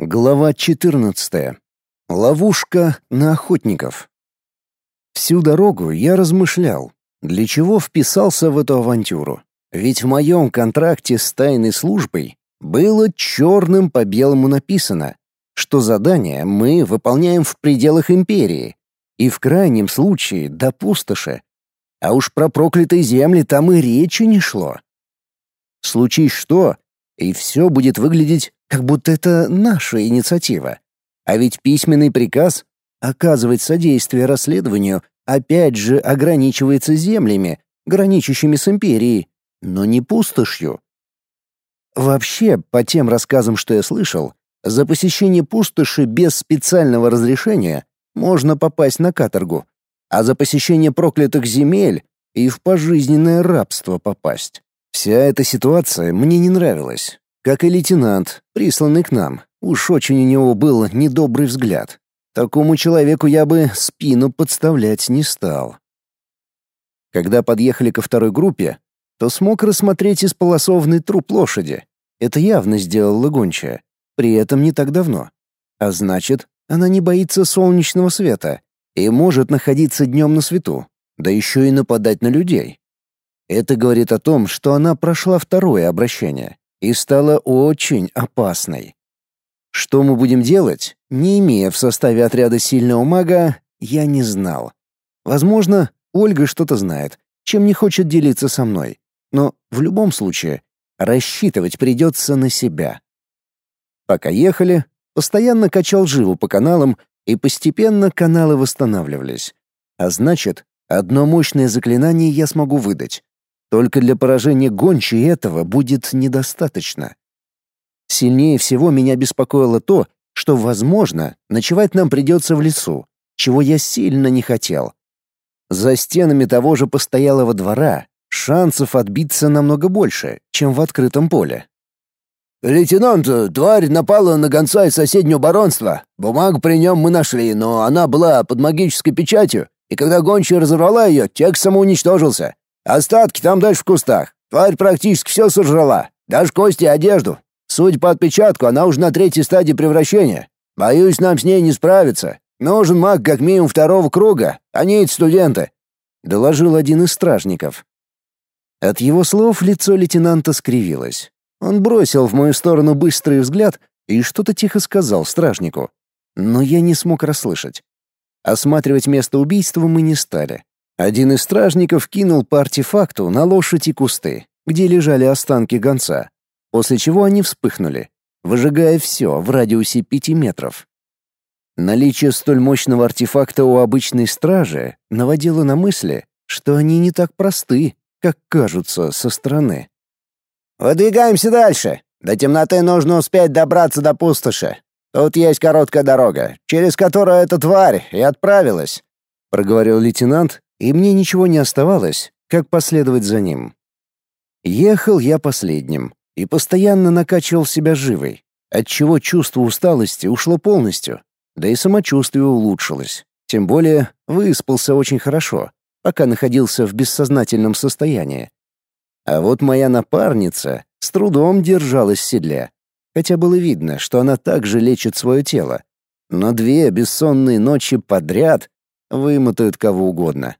Глава 14. Ловушка на охотников. Всю дорогу я размышлял, для чего вписался в эту авантюру. Ведь в моем контракте с тайной службой было черным по белому написано, что задание мы выполняем в пределах империи и в крайнем случае до пустоши. А уж про проклятые земли там и речи не шло. Случись что, и все будет выглядеть, как будто это наша инициатива. А ведь письменный приказ оказывать содействие расследованию опять же ограничивается землями, граничащими с империей, но не пустошью. Вообще, по тем рассказам, что я слышал, за посещение пустоши без специального разрешения можно попасть на каторгу, а за посещение проклятых земель и в пожизненное рабство попасть. Вся эта ситуация мне не нравилась, как и лейтенант, присланный к нам. Уж очень у него был недобрый взгляд. Такому человеку я бы спину подставлять не стал. Когда подъехали ко второй группе, то смог рассмотреть исполосованный труп лошади. Это явно сделала гончая, при этом не так давно. А значит, она не боится солнечного света и может находиться днем на свету, да еще и нападать на людей. Это говорит о том, что она прошла второе обращение и стала очень опасной. Что мы будем делать, не имея в составе отряда сильного мага, я не знал. Возможно, Ольга что-то знает, чем не хочет делиться со мной. Но в любом случае, рассчитывать придется на себя. Пока ехали, постоянно качал живу по каналам, и постепенно каналы восстанавливались. А значит, одно мощное заклинание я смогу выдать. Только для поражения гончей этого будет недостаточно. Сильнее всего меня беспокоило то, что, возможно, ночевать нам придется в лесу, чего я сильно не хотел. За стенами того же постоялого двора шансов отбиться намного больше, чем в открытом поле. «Лейтенант, тварь напала на гонца из соседнего баронства. Бумагу при нем мы нашли, но она была под магической печатью, и когда гончая разорвала ее, текст самоуничтожился. Остатки там дальше в кустах. Тварь практически все сожрала, даже кости и одежду. Судя по отпечатку, она уже на третьей стадии превращения. Боюсь, нам с ней не справиться. Нужен маг как минимум второго круга, а не эти студенты», — доложил один из стражников. От его слов лицо лейтенанта скривилось. Он бросил в мою сторону быстрый взгляд и что-то тихо сказал стражнику. Но я не смог расслышать. Осматривать место убийства мы не стали. Один из стражников кинул по артефакту на лошадь и кусты, где лежали останки гонца, после чего они вспыхнули, выжигая все в радиусе пяти метров. Наличие столь мощного артефакта у обычной стражи наводило на мысли, что они не так просты, как кажутся со стороны. «Выдвигаемся дальше. До темноты нужно успеть добраться до пустоши. Тут есть короткая дорога, через которую эта тварь и отправилась», — проговорил лейтенант и мне ничего не оставалось, как последовать за ним. Ехал я последним и постоянно накачивал себя живой, отчего чувство усталости ушло полностью, да и самочувствие улучшилось. Тем более выспался очень хорошо, пока находился в бессознательном состоянии. А вот моя напарница с трудом держалась в седле, хотя было видно, что она также лечит свое тело. Но две бессонные ночи подряд вымотают кого угодно.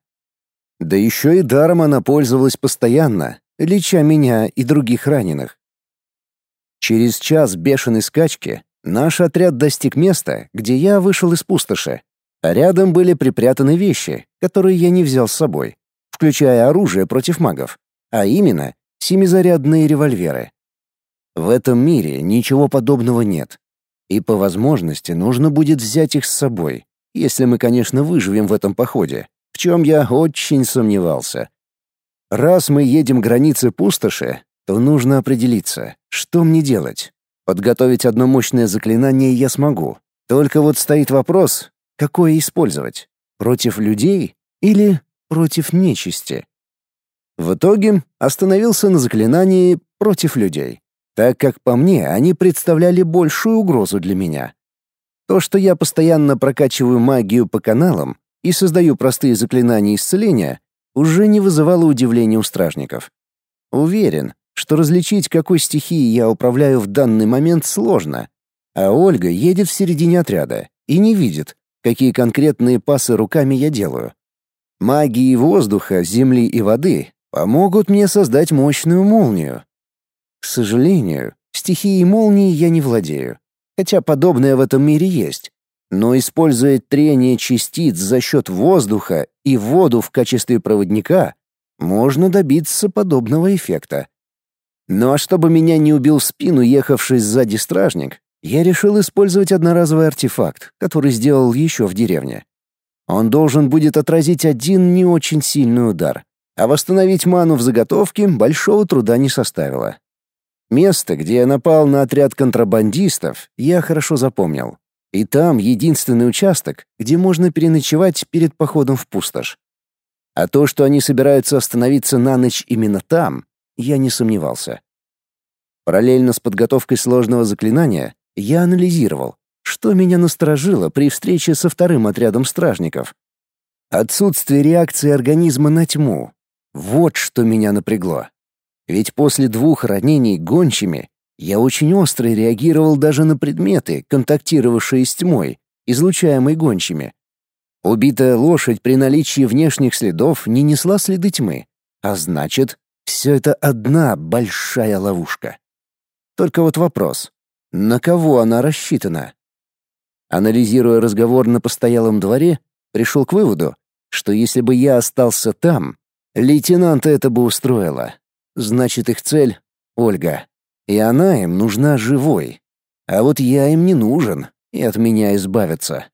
Да еще и даром она пользовалась постоянно, леча меня и других раненых. Через час бешеной скачки наш отряд достиг места, где я вышел из пустоши, а рядом были припрятаны вещи, которые я не взял с собой, включая оружие против магов, а именно семизарядные револьверы. В этом мире ничего подобного нет, и по возможности нужно будет взять их с собой, если мы, конечно, выживем в этом походе в чем я очень сомневался. Раз мы едем границы пустоши, то нужно определиться, что мне делать. Подготовить одно мощное заклинание я смогу. Только вот стоит вопрос, какое использовать? Против людей или против нечисти? В итоге остановился на заклинании против людей, так как по мне они представляли большую угрозу для меня. То, что я постоянно прокачиваю магию по каналам, и создаю простые заклинания исцеления, уже не вызывало удивления у стражников. Уверен, что различить, какой стихией я управляю в данный момент, сложно. А Ольга едет в середине отряда и не видит, какие конкретные пасы руками я делаю. Магии воздуха, земли и воды помогут мне создать мощную молнию. К сожалению, стихией молнии я не владею, хотя подобное в этом мире есть. Но используя трение частиц за счет воздуха и воду в качестве проводника, можно добиться подобного эффекта. Ну а чтобы меня не убил в спину ехавший сзади стражник, я решил использовать одноразовый артефакт, который сделал еще в деревне. Он должен будет отразить один не очень сильный удар, а восстановить ману в заготовке большого труда не составило. Место, где я напал на отряд контрабандистов, я хорошо запомнил. И там единственный участок, где можно переночевать перед походом в пустошь. А то, что они собираются остановиться на ночь именно там, я не сомневался. Параллельно с подготовкой сложного заклинания я анализировал, что меня насторожило при встрече со вторым отрядом стражников. Отсутствие реакции организма на тьму. Вот что меня напрягло. Ведь после двух ранений гончими я очень остро реагировал даже на предметы, контактировавшие с тьмой, излучаемой гончими. Убитая лошадь при наличии внешних следов не несла следы тьмы, а значит, все это одна большая ловушка. Только вот вопрос, на кого она рассчитана? Анализируя разговор на постоялом дворе, пришел к выводу, что если бы я остался там, лейтенанта это бы устроило. Значит, их цель — Ольга. И она им нужна живой. А вот я им не нужен, и от меня избавятся.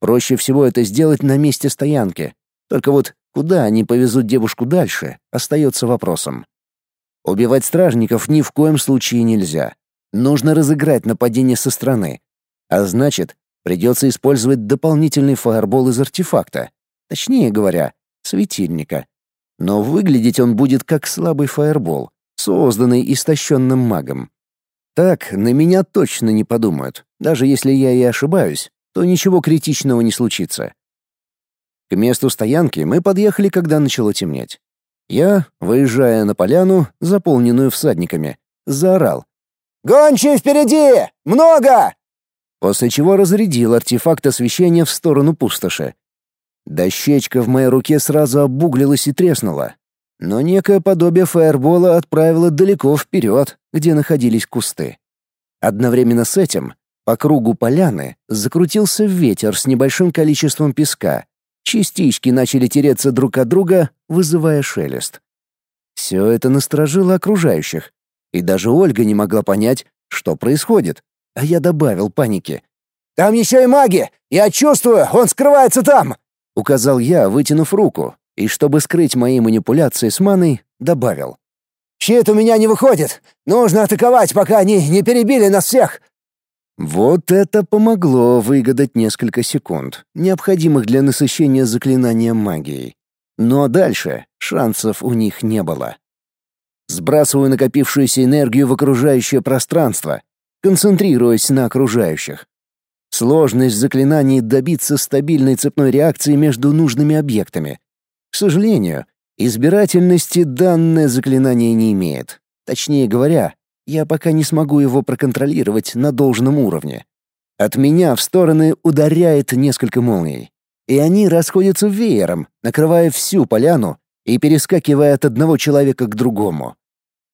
Проще всего это сделать на месте стоянки. Только вот куда они повезут девушку дальше, остается вопросом. Убивать стражников ни в коем случае нельзя. Нужно разыграть нападение со стороны. А значит, придется использовать дополнительный фаербол из артефакта. Точнее говоря, светильника. Но выглядеть он будет как слабый фаербол, созданный истощенным магом. Так на меня точно не подумают, даже если я и ошибаюсь то ничего критичного не случится. К месту стоянки мы подъехали, когда начало темнеть. Я, выезжая на поляну, заполненную всадниками, заорал. «Гончие впереди! Много!» После чего разрядил артефакт освещения в сторону пустоши. Дощечка в моей руке сразу обуглилась и треснула. Но некое подобие фаербола отправило далеко вперед, где находились кусты. Одновременно с этим по кругу поляны закрутился ветер с небольшим количеством песка. Частички начали тереться друг от друга, вызывая шелест. Все это насторожило окружающих, и даже Ольга не могла понять, что происходит, а я добавил паники. «Там еще и маги! Я чувствую, он скрывается там!» — указал я, вытянув руку, и чтобы скрыть мои манипуляции с маной, добавил. «Щит у меня не выходит! Нужно атаковать, пока они не перебили нас всех! Вот это помогло выгадать несколько секунд, необходимых для насыщения заклинания магией. Но дальше шансов у них не было. Сбрасываю накопившуюся энергию в окружающее пространство, концентрируясь на окружающих. Сложность заклинаний добиться стабильной цепной реакции между нужными объектами. К сожалению, избирательности данное заклинание не имеет. Точнее говоря, я пока не смогу его проконтролировать на должном уровне. От меня в стороны ударяет несколько молний. И они расходятся веером, накрывая всю поляну и перескакивая от одного человека к другому.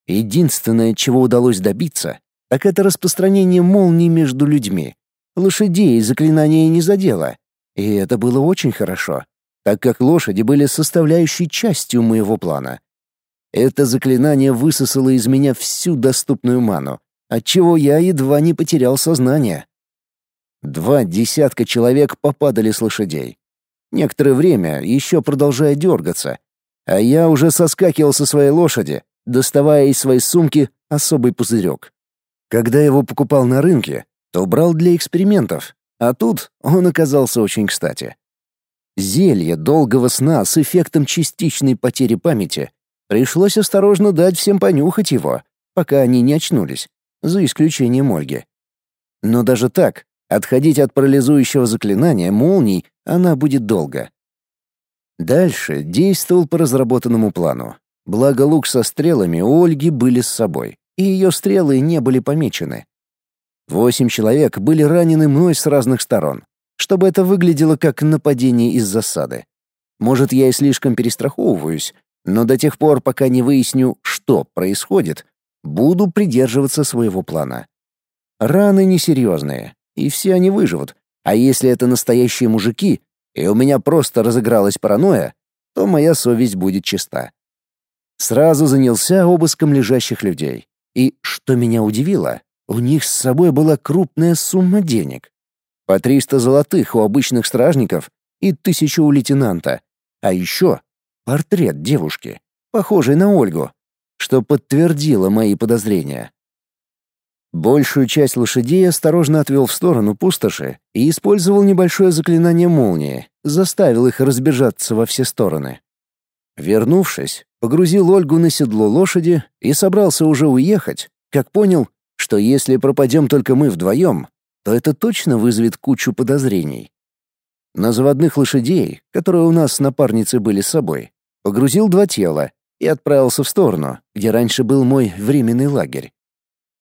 Единственное, чего удалось добиться, так это распространение молний между людьми. Лошадей заклинание не задело, и это было очень хорошо, так как лошади были составляющей частью моего плана. Это заклинание высосало из меня всю доступную ману, отчего я едва не потерял сознание. Два десятка человек попадали с лошадей. Некоторое время еще продолжая дергаться, а я уже соскакивал со своей лошади, доставая из своей сумки особый пузырек. Когда его покупал на рынке, то брал для экспериментов, а тут он оказался очень кстати. Зелье долгого сна с эффектом частичной потери памяти Пришлось осторожно дать всем понюхать его, пока они не очнулись, за исключением Ольги. Но даже так, отходить от парализующего заклинания молний она будет долго. Дальше действовал по разработанному плану. Благо лук со стрелами у Ольги были с собой, и ее стрелы не были помечены. Восемь человек были ранены мной с разных сторон, чтобы это выглядело как нападение из засады. Может, я и слишком перестраховываюсь, но до тех пор, пока не выясню, что происходит, буду придерживаться своего плана. Раны несерьезные, и все они выживут, а если это настоящие мужики, и у меня просто разыгралась паранойя, то моя совесть будет чиста. Сразу занялся обыском лежащих людей. И, что меня удивило, у них с собой была крупная сумма денег. По 300 золотых у обычных стражников и тысячу у лейтенанта. А еще портрет девушки, похожей на Ольгу, что подтвердило мои подозрения. Большую часть лошадей осторожно отвел в сторону пустоши и использовал небольшое заклинание молнии, заставил их разбежаться во все стороны. Вернувшись, погрузил Ольгу на седло лошади и собрался уже уехать, как понял, что если пропадем только мы вдвоем, то это точно вызовет кучу подозрений. На заводных лошадей, которые у нас с напарницей были с собой, погрузил два тела и отправился в сторону, где раньше был мой временный лагерь.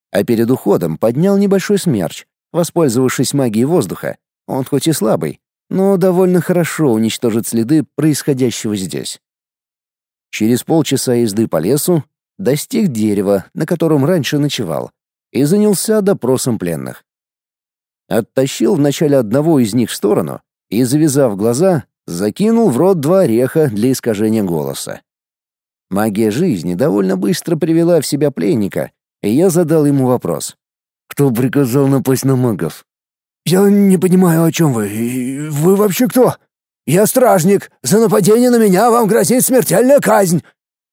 А перед уходом поднял небольшой смерч, воспользовавшись магией воздуха. Он хоть и слабый, но довольно хорошо уничтожит следы происходящего здесь. Через полчаса езды по лесу достиг дерева, на котором раньше ночевал, и занялся допросом пленных. Оттащил вначале одного из них в сторону и, завязав глаза, закинул в рот два ореха для искажения голоса. Магия жизни довольно быстро привела в себя пленника, и я задал ему вопрос. «Кто приказал напасть на магов?» «Я не понимаю, о чем вы. Вы вообще кто?» «Я стражник. За нападение на меня вам грозит смертельная казнь!»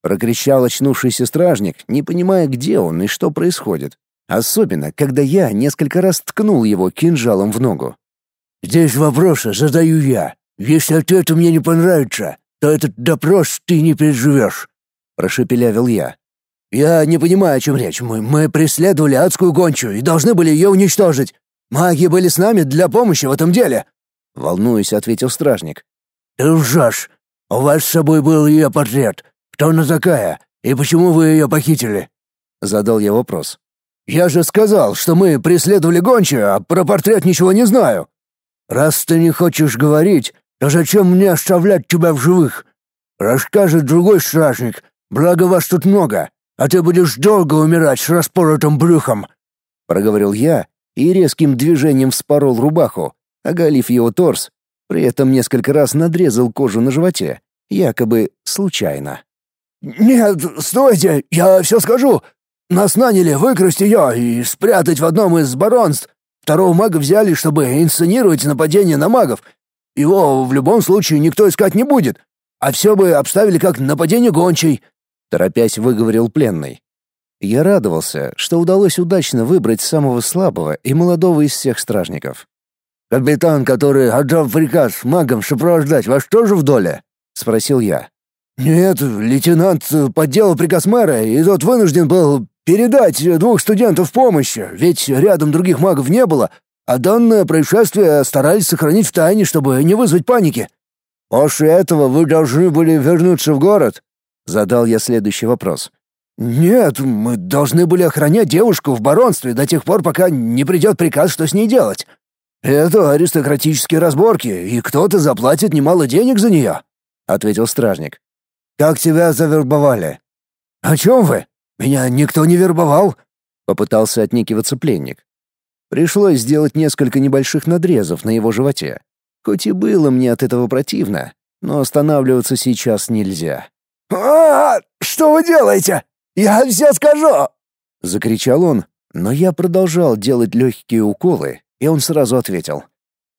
Прокричал очнувшийся стражник, не понимая, где он и что происходит. Особенно, когда я несколько раз ткнул его кинжалом в ногу. «Здесь вопросы задаю я. Если ответы мне не понравится, то этот допрос ты не переживешь», — прошепелявил я. «Я не понимаю, о чем речь. Мы, мы преследовали адскую гончую и должны были ее уничтожить. Маги были с нами для помощи в этом деле. — волнуясь, ответил стражник. «Ты лжешь! У вас с собой был ее портрет. Кто она такая? И почему вы ее похитили?» Задал я вопрос. «Я же сказал, что мы преследовали гончую, а про портрет ничего не знаю. Раз ты не хочешь говорить, то зачем мне оставлять тебя в живых? Расскажет другой стражник, благо вас тут много, а ты будешь долго умирать с распоротым брюхом», — проговорил я и резким движением вспорол рубаху, оголив его торс, при этом несколько раз надрезал кожу на животе, якобы случайно. «Нет, стойте, я все скажу. Нас наняли выкрасть ее и спрятать в одном из баронств. Второго мага взяли, чтобы инсценировать нападение на магов. Его в любом случае никто искать не будет, а все бы обставили как нападение гончей», — торопясь выговорил пленный. Я радовался, что удалось удачно выбрать самого слабого и молодого из всех стражников. «Капитан, который отдал приказ магам сопровождать вас тоже в доле?» — спросил я. «Нет, лейтенант подделал приказ мэра, и тот вынужден был передать двух студентов помощи, ведь рядом других магов не было, а данное происшествие старались сохранить в тайне, чтобы не вызвать паники. После этого вы должны были вернуться в город?» — задал я следующий вопрос. «Нет, мы должны были охранять девушку в баронстве до тех пор, пока не придет приказ, что с ней делать. «Это аристократические разборки, и кто-то заплатит немало денег за нее», — ответил стражник. «Как тебя завербовали?» «О чем вы? Меня никто не вербовал», — попытался отникиваться пленник. Пришлось сделать несколько небольших надрезов на его животе. Хоть и было мне от этого противно, но останавливаться сейчас нельзя. «А, -а что вы делаете? Я все скажу!» — закричал он, но я продолжал делать легкие уколы, и он сразу ответил.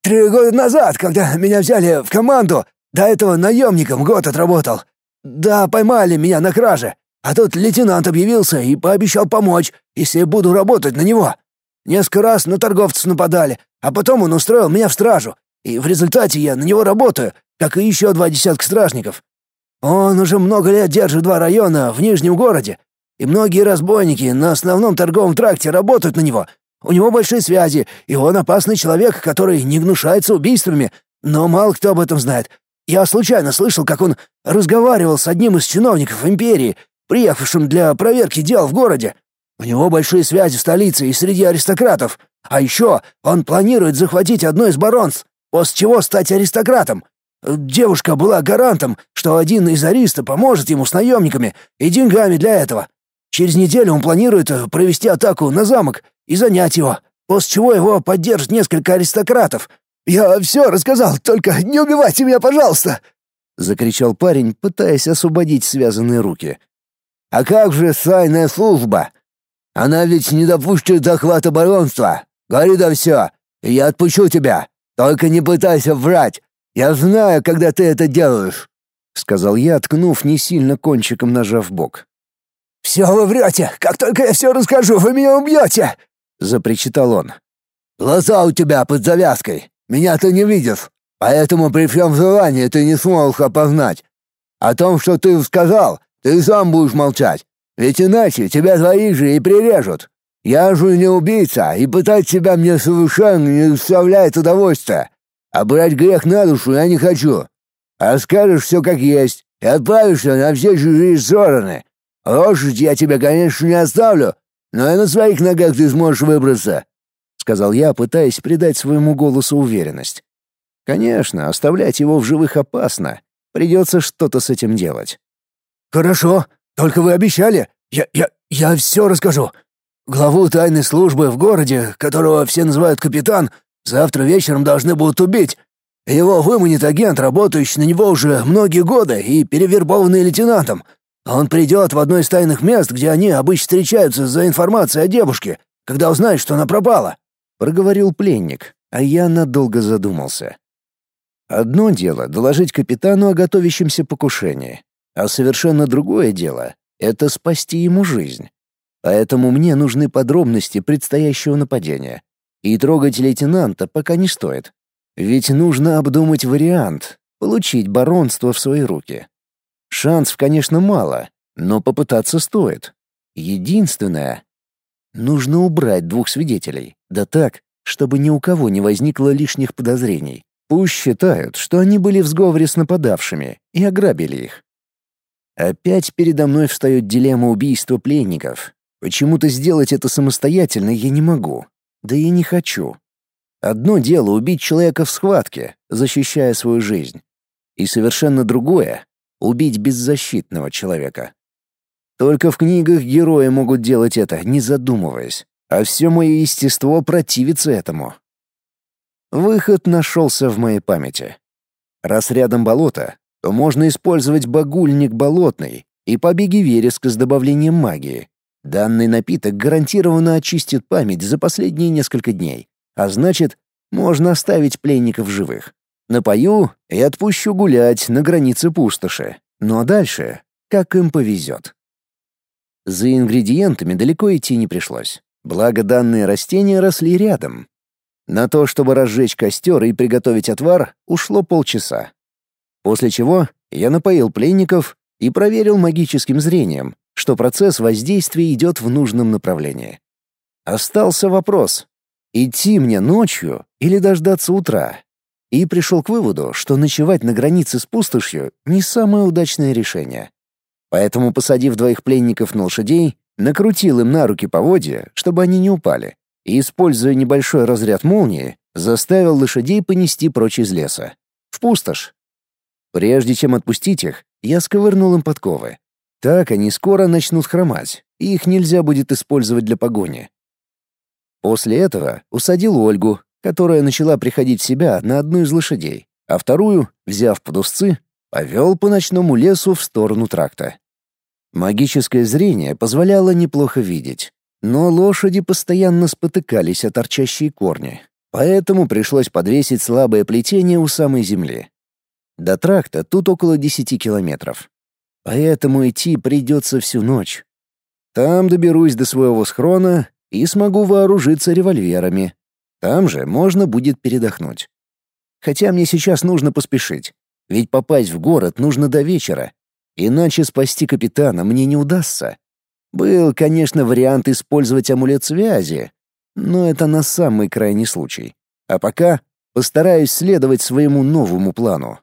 «Три года назад, когда меня взяли в команду, до этого наемником год отработал. Да, поймали меня на краже, а тут лейтенант объявился и пообещал помочь, если буду работать на него. Несколько раз на торговцев нападали, а потом он устроил меня в стражу, и в результате я на него работаю, как и еще два десятка стражников. Он уже много лет держит два района в Нижнем городе, и многие разбойники на основном торговом тракте работают на него, у него большие связи, и он опасный человек, который не гнушается убийствами, но мало кто об этом знает. Я случайно слышал, как он разговаривал с одним из чиновников империи, приехавшим для проверки дел в городе. У него большие связи в столице и среди аристократов, А еще он планирует захватить одно из баронств, после чего стать аристократом. Девушка была гарантом, что один из ариста поможет ему с наемниками и деньгами для этого. Через неделю он планирует провести атаку на замок и занять его, после чего его поддержат несколько аристократов. «Я все рассказал, только не убивайте меня, пожалуйста!» — закричал парень, пытаясь освободить связанные руки. «А как же тайная служба? Она ведь не допустит захвата баронства. Говори да все, я отпущу тебя. Только не пытайся врать. Я знаю, когда ты это делаешь», — сказал я, ткнув не сильно кончиком ножа в бок. «Все вы врете! Как только я все расскажу, вы меня убьете!» — запричитал он. «Глаза у тебя под завязкой. Меня ты не видишь, поэтому при всем желании ты не смог опознать. О том, что ты сказал, ты сам будешь молчать, ведь иначе тебя твои же и прирежут. Я же не убийца, и пытать себя мне совершенно не доставляет удовольствия. А брать грех на душу я не хочу. А скажешь все как есть и отправишься на все чужие стороны. Лошадь я тебе, конечно, не оставлю, но и на своих ногах ты сможешь выбраться сказал я, пытаясь придать своему голосу уверенность. Конечно, оставлять его в живых опасно. Придется что-то с этим делать. Хорошо, только вы обещали. Я я я все расскажу. Главу тайной службы в городе, которого все называют капитан, завтра вечером должны будут убить. Его выманит агент, работающий на него уже многие годы и перевербованный лейтенантом. Он придет в одно из тайных мест, где они обычно встречаются за информацией о девушке, когда узнает, что она пропала проговорил пленник, а я надолго задумался. Одно дело доложить капитану о готовящемся покушении, а совершенно другое дело — это спасти ему жизнь. Поэтому мне нужны подробности предстоящего нападения. И трогать лейтенанта пока не стоит. Ведь нужно обдумать вариант — получить баронство в свои руки. Шансов, конечно, мало, но попытаться стоит. Единственное — нужно убрать двух свидетелей. Да так, чтобы ни у кого не возникло лишних подозрений. Пусть считают, что они были в сговоре с нападавшими и ограбили их. Опять передо мной встает дилемма убийства пленников. Почему-то сделать это самостоятельно я не могу. Да и не хочу. Одно дело убить человека в схватке, защищая свою жизнь. И совершенно другое — убить беззащитного человека. Только в книгах герои могут делать это, не задумываясь а все мое естество противится этому. Выход нашелся в моей памяти. Раз рядом болото, то можно использовать багульник болотный и побеги вереска с добавлением магии. Данный напиток гарантированно очистит память за последние несколько дней, а значит, можно оставить пленников живых. Напою и отпущу гулять на границе пустоши. Ну а дальше, как им повезет. За ингредиентами далеко идти не пришлось. Благо данные растения росли рядом. На то, чтобы разжечь костер и приготовить отвар, ушло полчаса. После чего я напоил пленников и проверил магическим зрением, что процесс воздействия идет в нужном направлении. Остался вопрос — идти мне ночью или дождаться утра? И пришел к выводу, что ночевать на границе с пустошью — не самое удачное решение. Поэтому, посадив двоих пленников на лошадей, накрутил им на руки поводья, чтобы они не упали, и, используя небольшой разряд молнии, заставил лошадей понести прочь из леса. В пустошь. Прежде чем отпустить их, я сковырнул им подковы. Так они скоро начнут хромать, и их нельзя будет использовать для погони. После этого усадил Ольгу, которая начала приходить в себя на одну из лошадей, а вторую, взяв под узцы, повел по ночному лесу в сторону тракта. Магическое зрение позволяло неплохо видеть, но лошади постоянно спотыкались о торчащие корни, поэтому пришлось подвесить слабое плетение у самой земли. До тракта тут около десяти километров. Поэтому идти придется всю ночь. Там доберусь до своего схрона и смогу вооружиться револьверами. Там же можно будет передохнуть. Хотя мне сейчас нужно поспешить, ведь попасть в город нужно до вечера, Иначе спасти капитана мне не удастся. Был, конечно, вариант использовать амулет связи, но это на самый крайний случай. А пока постараюсь следовать своему новому плану.